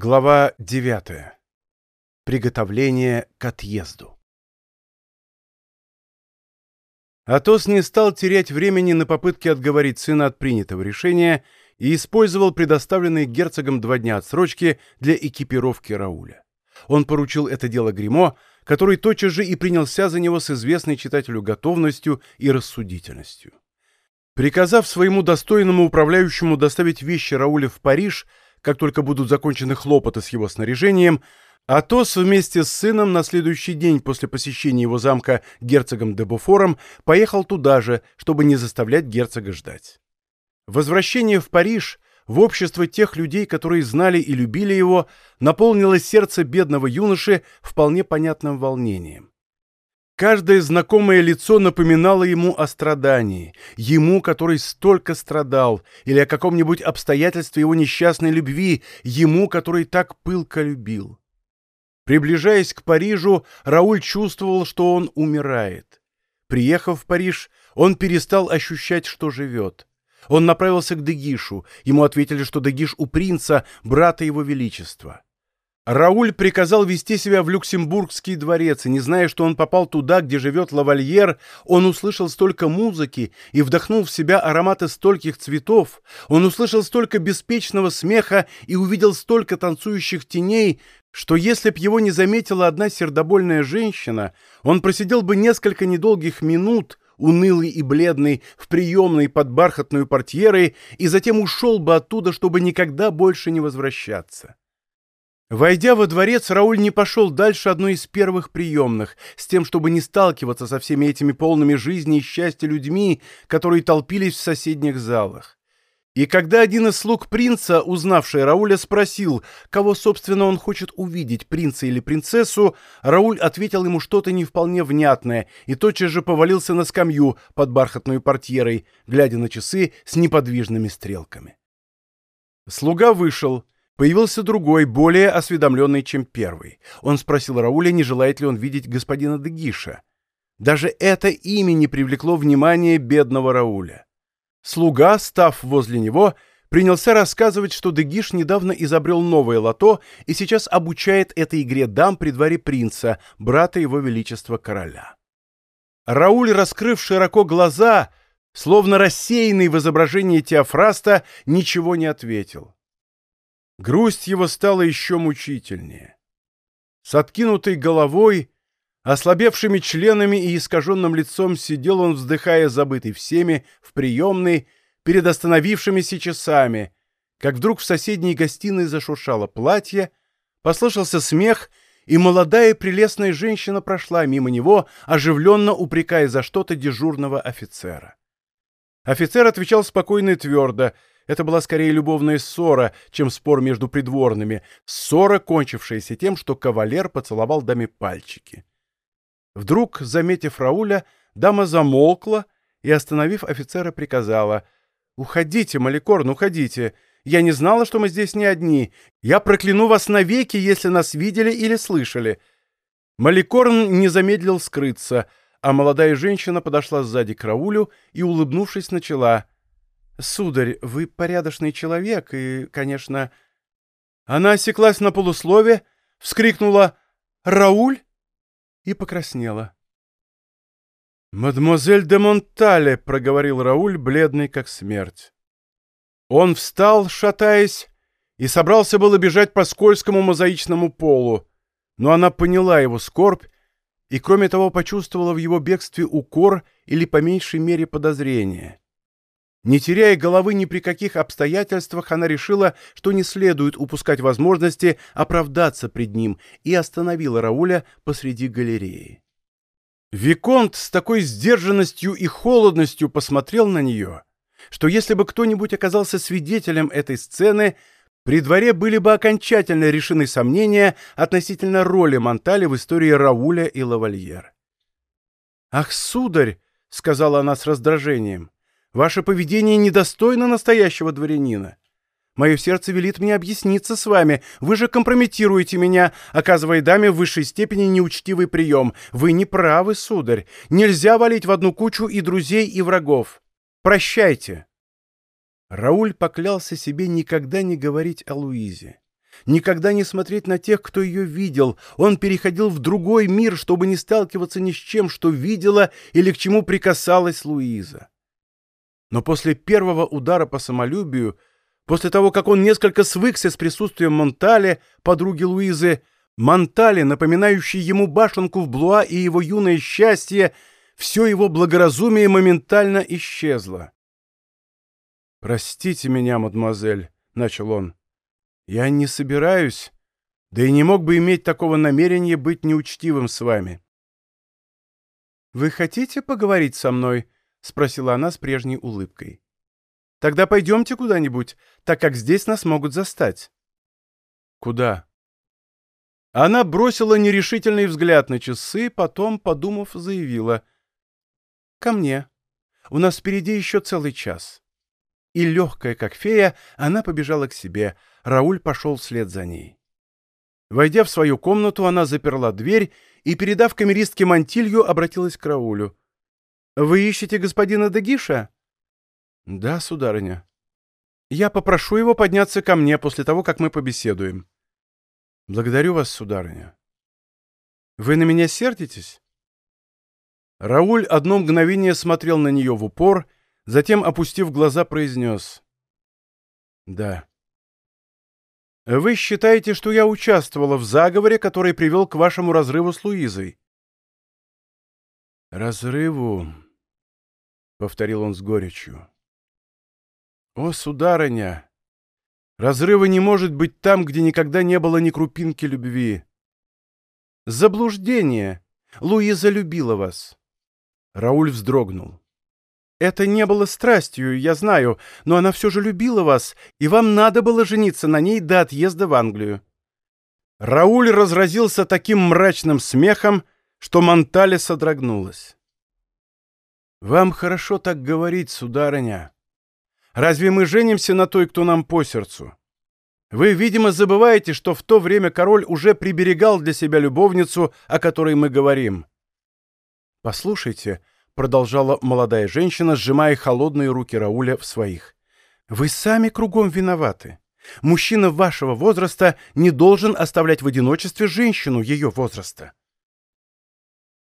Глава 9. Приготовление к отъезду. Атос не стал терять времени на попытки отговорить сына от принятого решения и использовал предоставленные герцогом два дня отсрочки для экипировки Рауля. Он поручил это дело Гримо, который тотчас же и принялся за него с известной читателю готовностью и рассудительностью. Приказав своему достойному управляющему доставить вещи Рауля в Париж, как только будут закончены хлопоты с его снаряжением, Атос вместе с сыном на следующий день после посещения его замка герцогом де Буфором поехал туда же, чтобы не заставлять герцога ждать. Возвращение в Париж в общество тех людей, которые знали и любили его, наполнило сердце бедного юноши вполне понятным волнением. Каждое знакомое лицо напоминало ему о страдании, ему, который столько страдал, или о каком-нибудь обстоятельстве его несчастной любви, ему, который так пылко любил. Приближаясь к Парижу, Рауль чувствовал, что он умирает. Приехав в Париж, он перестал ощущать, что живет. Он направился к Дегишу. Ему ответили, что Дегиш у принца, брата его величества. Рауль приказал вести себя в Люксембургский дворец, и не зная, что он попал туда, где живет лавальер, он услышал столько музыки и вдохнул в себя ароматы стольких цветов, он услышал столько беспечного смеха и увидел столько танцующих теней, что если б его не заметила одна сердобольная женщина, он просидел бы несколько недолгих минут, унылый и бледный, в приемной под бархатную портьерой, и затем ушел бы оттуда, чтобы никогда больше не возвращаться. Войдя во дворец, Рауль не пошел дальше одной из первых приемных, с тем, чтобы не сталкиваться со всеми этими полными жизни и счастья людьми, которые толпились в соседних залах. И когда один из слуг принца, узнавший Рауля, спросил, кого, собственно, он хочет увидеть, принца или принцессу, Рауль ответил ему что-то не вполне внятное и тотчас же повалился на скамью под бархатной портьерой, глядя на часы с неподвижными стрелками. Слуга вышел — Появился другой, более осведомленный, чем первый. Он спросил Рауля, не желает ли он видеть господина Дегиша. Даже это имя не привлекло внимания бедного Рауля. Слуга, став возле него, принялся рассказывать, что Дегиш недавно изобрел новое лото и сейчас обучает этой игре дам при дворе принца, брата его величества короля. Рауль, раскрыв широко глаза, словно рассеянный в изображении Теофраста, ничего не ответил. Грусть его стала еще мучительнее. С откинутой головой, ослабевшими членами и искаженным лицом сидел он, вздыхая забытый всеми, в приемной, перед остановившимися часами, как вдруг в соседней гостиной зашуршало платье, послышался смех, и молодая прелестная женщина прошла мимо него, оживленно упрекая за что-то дежурного офицера. Офицер отвечал спокойно и твердо — это была скорее любовная ссора, чем спор между придворными, ссора, кончившаяся тем, что кавалер поцеловал даме пальчики. Вдруг, заметив Рауля, дама замолкла и, остановив офицера, приказала «Уходите, Маликорн, уходите! Я не знала, что мы здесь не одни. Я прокляну вас навеки, если нас видели или слышали». Маликорн не замедлил скрыться, а молодая женщина подошла сзади к Раулю и, улыбнувшись, начала — «Сударь, вы порядочный человек, и, конечно...» Она осеклась на полуслове, вскрикнула «Рауль!» и покраснела. «Мадемуазель де Монтале!» — проговорил Рауль, бледный как смерть. Он встал, шатаясь, и собрался было бежать по скользкому мозаичному полу, но она поняла его скорбь и, кроме того, почувствовала в его бегстве укор или, по меньшей мере, подозрение. Не теряя головы ни при каких обстоятельствах, она решила, что не следует упускать возможности оправдаться пред ним, и остановила Рауля посреди галереи. Виконт с такой сдержанностью и холодностью посмотрел на нее, что если бы кто-нибудь оказался свидетелем этой сцены, при дворе были бы окончательно решены сомнения относительно роли Монтали в истории Рауля и Лавальер. «Ах, сударь!» — сказала она с раздражением — Ваше поведение недостойно настоящего дворянина. Мое сердце велит мне объясниться с вами. Вы же компрометируете меня, оказывая даме в высшей степени неучтивый прием. Вы не правы, сударь. Нельзя валить в одну кучу и друзей, и врагов. Прощайте. Рауль поклялся себе никогда не говорить о Луизе. никогда не смотреть на тех, кто ее видел. Он переходил в другой мир, чтобы не сталкиваться ни с чем, что видела или к чему прикасалась Луиза. Но после первого удара по самолюбию, после того, как он несколько свыкся с присутствием Монтале, подруги Луизы, Монтале, напоминающей ему башенку в Блуа и его юное счастье, все его благоразумие моментально исчезло. «Простите меня, мадемуазель», — начал он. «Я не собираюсь, да и не мог бы иметь такого намерения быть неучтивым с вами». «Вы хотите поговорить со мной?» — спросила она с прежней улыбкой. «Тогда пойдемте куда-нибудь, так как здесь нас могут застать». «Куда?» Она бросила нерешительный взгляд на часы, потом, подумав, заявила. «Ко мне. У нас впереди еще целый час». И легкая, как фея, она побежала к себе. Рауль пошел вслед за ней. Войдя в свою комнату, она заперла дверь и, передав камеристке мантилью, обратилась к Раулю. «Вы ищете господина Дегиша?» «Да, сударыня». «Я попрошу его подняться ко мне после того, как мы побеседуем». «Благодарю вас, сударыня». «Вы на меня сердитесь?» Рауль одно мгновение смотрел на нее в упор, затем, опустив глаза, произнес. «Да». «Вы считаете, что я участвовала в заговоре, который привел к вашему разрыву с Луизой?» «Разрыву?» — повторил он с горечью. «О, сударыня! Разрыва не может быть там, где никогда не было ни крупинки любви. Заблуждение! Луиза любила вас!» Рауль вздрогнул. «Это не было страстью, я знаю, но она все же любила вас, и вам надо было жениться на ней до отъезда в Англию». Рауль разразился таким мрачным смехом, что Монтале содрогнулась. «Вам хорошо так говорить, сударыня. Разве мы женимся на той, кто нам по сердцу? Вы, видимо, забываете, что в то время король уже приберегал для себя любовницу, о которой мы говорим». «Послушайте», — продолжала молодая женщина, сжимая холодные руки Рауля в своих, — «вы сами кругом виноваты. Мужчина вашего возраста не должен оставлять в одиночестве женщину ее возраста».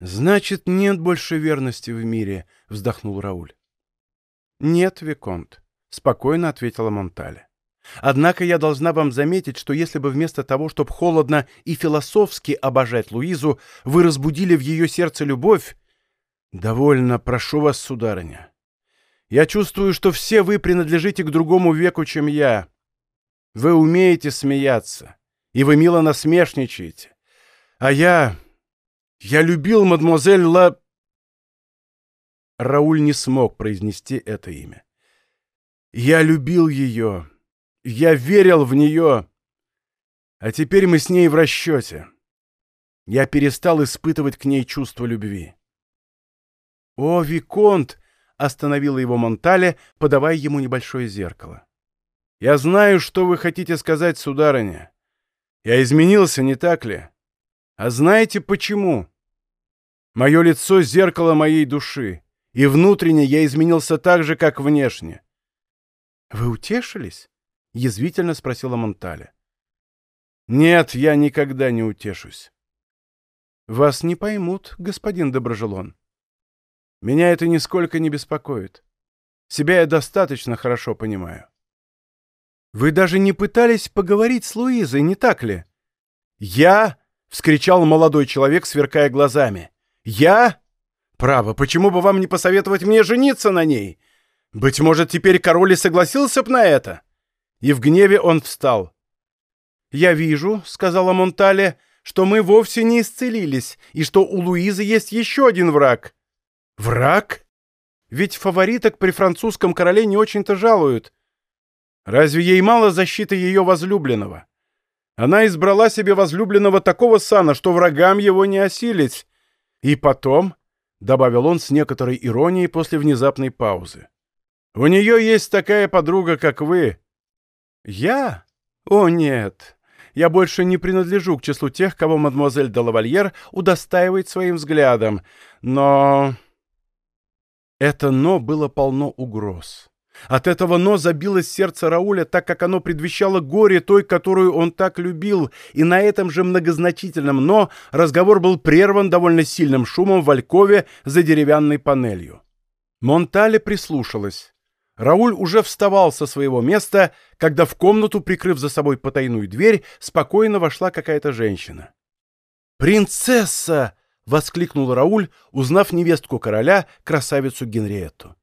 «Значит, нет больше верности в мире», — вздохнул Рауль. «Нет, Виконт», — спокойно ответила Монтале. «Однако я должна вам заметить, что если бы вместо того, чтобы холодно и философски обожать Луизу, вы разбудили в ее сердце любовь...» «Довольно, прошу вас, сударыня. Я чувствую, что все вы принадлежите к другому веку, чем я. Вы умеете смеяться, и вы мило насмешничаете. А я... Я любил мадемуазель Ла...» Рауль не смог произнести это имя. «Я любил ее. Я верил в нее. А теперь мы с ней в расчете. Я перестал испытывать к ней чувство любви». «О, Виконт!» — остановила его Монтале, подавая ему небольшое зеркало. «Я знаю, что вы хотите сказать, сударыня. Я изменился, не так ли? А знаете почему? Мое лицо — зеркало моей души, и внутренне я изменился так же, как внешне. — Вы утешились? — язвительно спросила Монтале. — Нет, я никогда не утешусь. — Вас не поймут, господин Доброжелон. Меня это нисколько не беспокоит. Себя я достаточно хорошо понимаю. Вы даже не пытались поговорить с Луизой, не так ли? Я — вскричал молодой человек, сверкая глазами. «Я? Право, почему бы вам не посоветовать мне жениться на ней? Быть может, теперь король и согласился б на это?» И в гневе он встал. «Я вижу», — сказала Монтале, — «что мы вовсе не исцелились, и что у Луизы есть еще один враг». «Враг? Ведь фавориток при французском короле не очень-то жалуют. Разве ей мало защиты ее возлюбленного? Она избрала себе возлюбленного такого сана, что врагам его не осилить. И потом, — добавил он с некоторой иронией после внезапной паузы, — у нее есть такая подруга, как вы. Я? О, нет. Я больше не принадлежу к числу тех, кого мадемуазель де лавальер удостаивает своим взглядом. Но... Это «но» было полно угроз. От этого «но» забилось сердце Рауля, так как оно предвещало горе той, которую он так любил, и на этом же многозначительном «но» разговор был прерван довольно сильным шумом в Алькове за деревянной панелью. Монтале прислушалась. Рауль уже вставал со своего места, когда в комнату, прикрыв за собой потайную дверь, спокойно вошла какая-то женщина. «Принцесса!» — воскликнул Рауль, узнав невестку короля, красавицу Генриетту.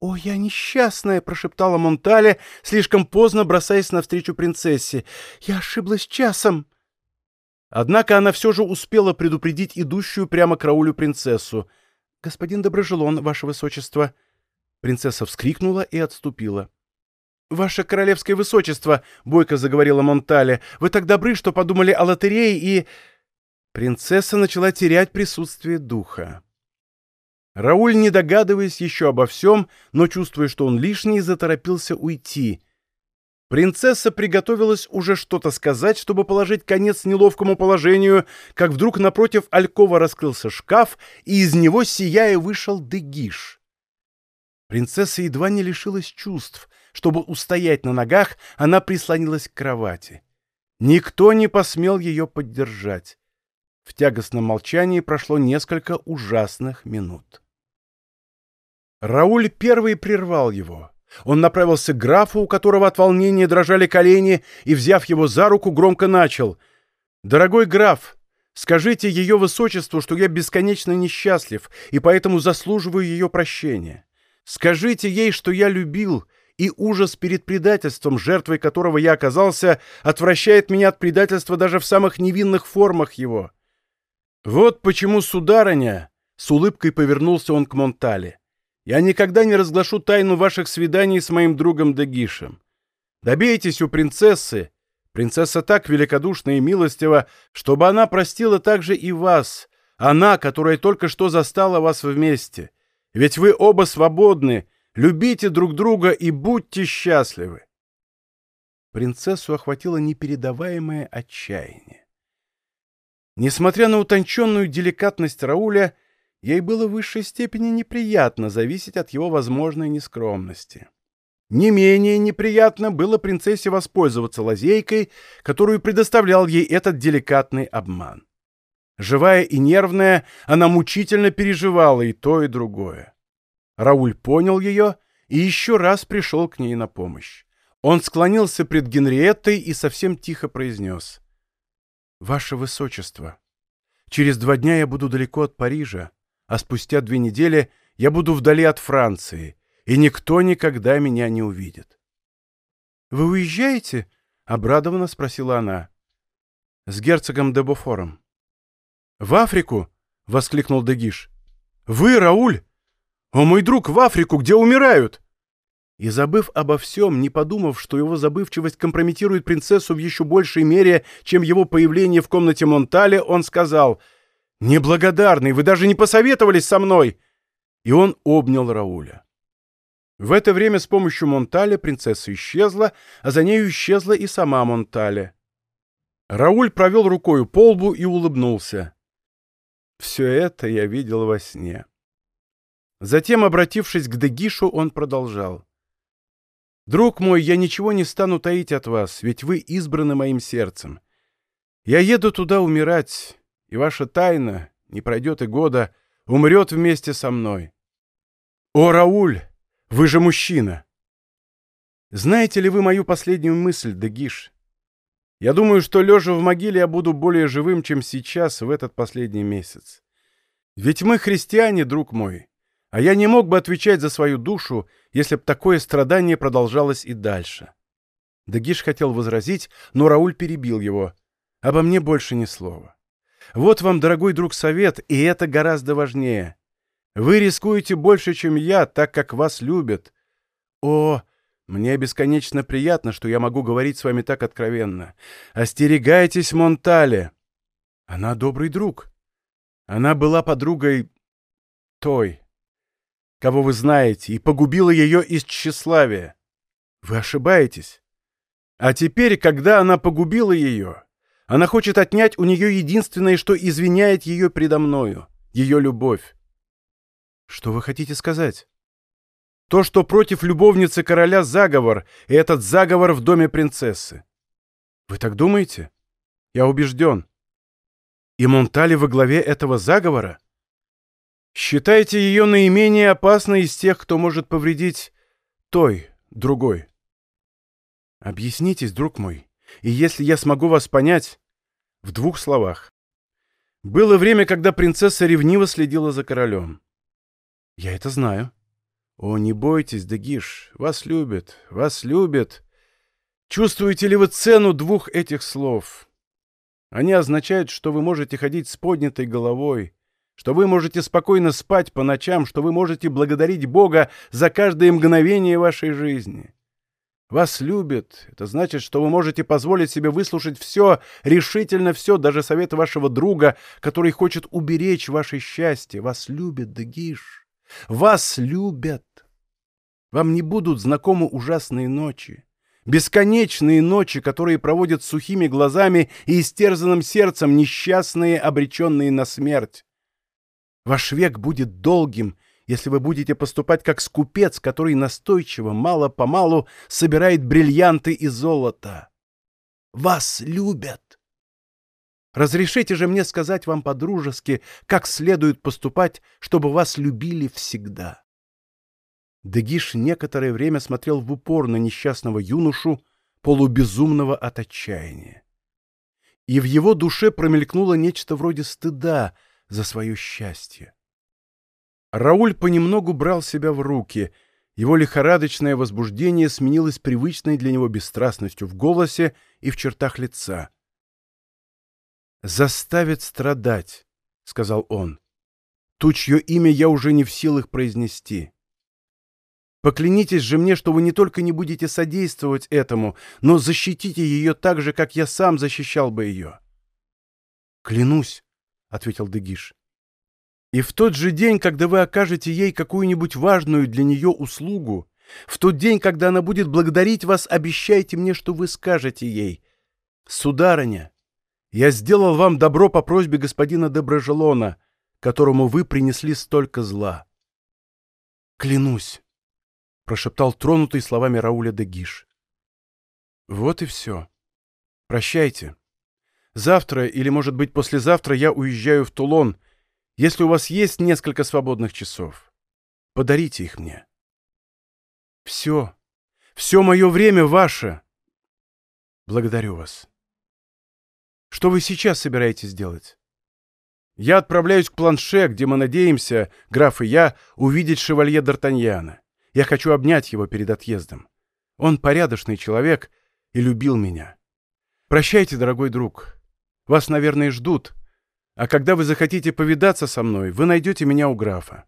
«О, я несчастная!» — прошептала Монтале, слишком поздно бросаясь навстречу принцессе. «Я ошиблась часом!» Однако она все же успела предупредить идущую прямо к Раулю принцессу. «Господин Доброжелон, ваше высочество!» Принцесса вскрикнула и отступила. «Ваше королевское высочество!» — бойко заговорила Монтале. «Вы так добры, что подумали о лотерее и...» Принцесса начала терять присутствие духа. Рауль, не догадываясь еще обо всем, но чувствуя, что он лишний, заторопился уйти. Принцесса приготовилась уже что-то сказать, чтобы положить конец неловкому положению, как вдруг напротив Алькова раскрылся шкаф, и из него, сияя, вышел Дегиш. Принцесса едва не лишилась чувств. Чтобы устоять на ногах, она прислонилась к кровати. Никто не посмел ее поддержать. В тягостном молчании прошло несколько ужасных минут. Рауль первый прервал его. Он направился к графу, у которого от волнения дрожали колени, и, взяв его за руку, громко начал. «Дорогой граф, скажите ее высочеству, что я бесконечно несчастлив, и поэтому заслуживаю ее прощения. Скажите ей, что я любил, и ужас перед предательством, жертвой которого я оказался, отвращает меня от предательства даже в самых невинных формах его. Вот почему, сударыня, с улыбкой повернулся он к Монтале, я никогда не разглашу тайну ваших свиданий с моим другом Дегишем. Добейтесь у принцессы, принцесса так великодушна и милостива, чтобы она простила также и вас, она, которая только что застала вас вместе. Ведь вы оба свободны, любите друг друга и будьте счастливы. Принцессу охватило непередаваемое отчаяние. Несмотря на утонченную деликатность Рауля, ей было в высшей степени неприятно зависеть от его возможной нескромности. Не менее неприятно было принцессе воспользоваться лазейкой, которую предоставлял ей этот деликатный обман. Живая и нервная, она мучительно переживала и то, и другое. Рауль понял ее и еще раз пришел к ней на помощь. Он склонился пред Генриеттой и совсем тихо произнес. «Ваше Высочество, через два дня я буду далеко от Парижа, а спустя две недели я буду вдали от Франции, и никто никогда меня не увидит». «Вы уезжаете?» — обрадованно спросила она. «С герцогом де Буфором». «В Африку?» — воскликнул Дегиш. «Вы, Рауль? О, мой друг, в Африку, где умирают!» И забыв обо всем, не подумав, что его забывчивость компрометирует принцессу в еще большей мере, чем его появление в комнате Монтале, он сказал «Неблагодарный, вы даже не посоветовались со мной!» И он обнял Рауля. В это время с помощью Монтале принцесса исчезла, а за нею исчезла и сама Монтале. Рауль провел рукою по лбу и улыбнулся. «Все это я видел во сне». Затем, обратившись к Дегишу, он продолжал. Друг мой, я ничего не стану таить от вас, ведь вы избраны моим сердцем. Я еду туда умирать, и ваша тайна, не пройдет и года, умрет вместе со мной. О, Рауль, вы же мужчина! Знаете ли вы мою последнюю мысль, Дегиш? Я думаю, что, лежа в могиле, я буду более живым, чем сейчас, в этот последний месяц. Ведь мы христиане, друг мой, а я не мог бы отвечать за свою душу, если б такое страдание продолжалось и дальше. Дагиш хотел возразить, но Рауль перебил его. «Обо мне больше ни слова. Вот вам, дорогой друг, совет, и это гораздо важнее. Вы рискуете больше, чем я, так как вас любят. О, мне бесконечно приятно, что я могу говорить с вами так откровенно. Остерегайтесь Монтале. Она добрый друг. Она была подругой той, кого вы знаете, и погубила ее из тщеславия. Вы ошибаетесь. А теперь, когда она погубила ее, она хочет отнять у нее единственное, что извиняет ее предо мною — ее любовь. Что вы хотите сказать? То, что против любовницы короля заговор, и этот заговор в доме принцессы. Вы так думаете? Я убежден. И Монтали во главе этого заговора? Считайте ее наименее опасной из тех, кто может повредить той, другой. Объяснитесь, друг мой, и если я смогу вас понять, в двух словах. Было время, когда принцесса ревниво следила за королем. Я это знаю. О, не бойтесь, Дегиш, вас любят, вас любят. Чувствуете ли вы цену двух этих слов? Они означают, что вы можете ходить с поднятой головой, что вы можете спокойно спать по ночам, что вы можете благодарить Бога за каждое мгновение вашей жизни. Вас любят. Это значит, что вы можете позволить себе выслушать все, решительно все, даже совет вашего друга, который хочет уберечь ваше счастье. Вас любят, Дагиш. Вас любят. Вам не будут знакомы ужасные ночи. Бесконечные ночи, которые проводят сухими глазами и истерзанным сердцем несчастные, обреченные на смерть. Ваш век будет долгим, если вы будете поступать как скупец, который настойчиво, мало-помалу собирает бриллианты и золото. Вас любят. Разрешите же мне сказать вам по-дружески, как следует поступать, чтобы вас любили всегда. Дегиш некоторое время смотрел в упор на несчастного юношу, полубезумного от отчаяния. И в его душе промелькнуло нечто вроде стыда за свое счастье. Рауль понемногу брал себя в руки. Его лихорадочное возбуждение сменилось привычной для него бесстрастностью в голосе и в чертах лица. «Заставит страдать», — сказал он. «Ту, чье имя я уже не в силах произнести. Поклянитесь же мне, что вы не только не будете содействовать этому, но защитите ее так же, как я сам защищал бы ее». «Клянусь», — ответил Дегиш. И в тот же день, когда вы окажете ей какую-нибудь важную для нее услугу, в тот день, когда она будет благодарить вас, обещайте мне, что вы скажете ей. «Сударыня, я сделал вам добро по просьбе господина Доброжелона, которому вы принесли столько зла». «Клянусь», — прошептал тронутый словами Рауля де Гиш. «Вот и все. Прощайте. Завтра или, может быть, послезавтра я уезжаю в Тулон, — если у вас есть несколько свободных часов, подарите их мне. Все, все мое время ваше. Благодарю вас. Что вы сейчас собираетесь делать? Я отправляюсь к планше, где мы надеемся, граф и я, увидеть шевалье Д'Артаньяна. Я хочу обнять его перед отъездом. Он порядочный человек и любил меня. Прощайте, дорогой друг. Вас, наверное, ждут. А когда вы захотите повидаться со мной, вы найдете меня у графа.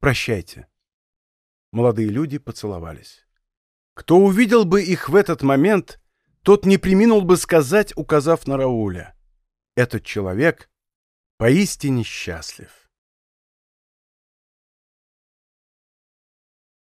Прощайте». Молодые люди поцеловались. Кто увидел бы их в этот момент, тот не приминул бы сказать, указав на Рауля. Этот человек поистине счастлив.